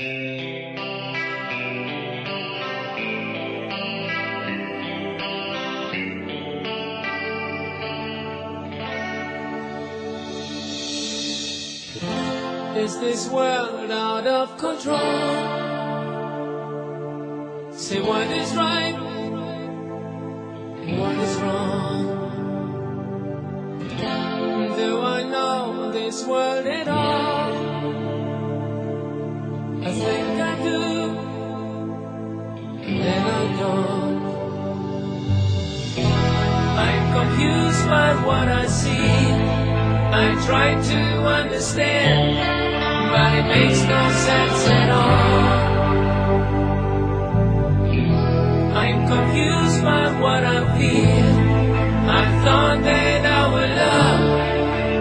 Is this world out of control? Say what is right and what is wrong. Do I know this world at all? What I see. I try to understand, but it makes no sense at all. I'm confused by what I feel. I thought that our love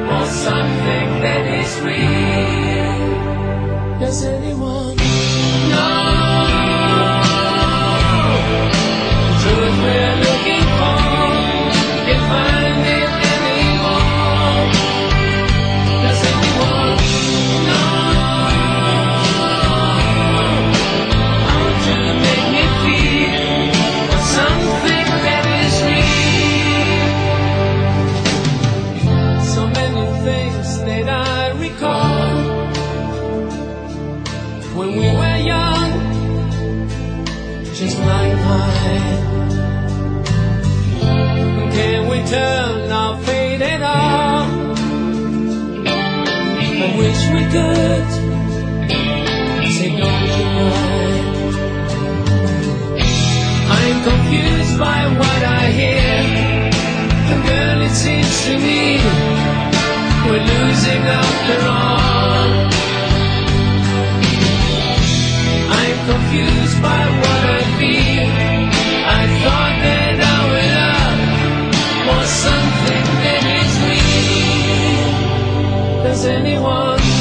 was something that is real. Does anyone know truth we're me good. I say, don't mind? I'm confused by what I hear. The girl, it seems to me we're losing after all. I'm confused by what I feel. I thought that our love was something that is real. Does anyone?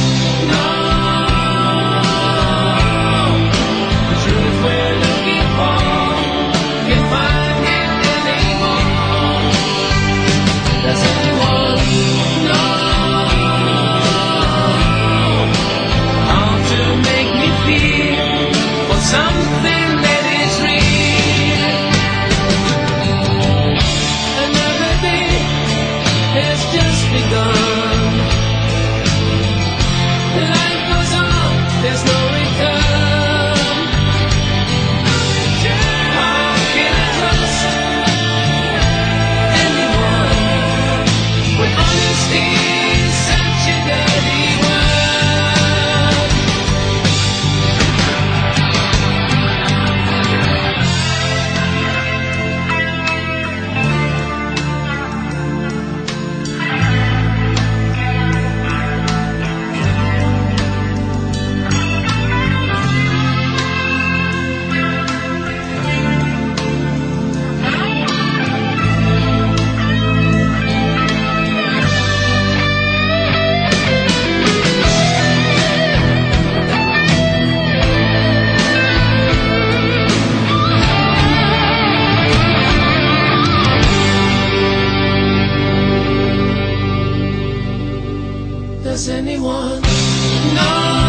Does anyone. know?